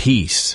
peace.